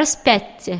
распяцце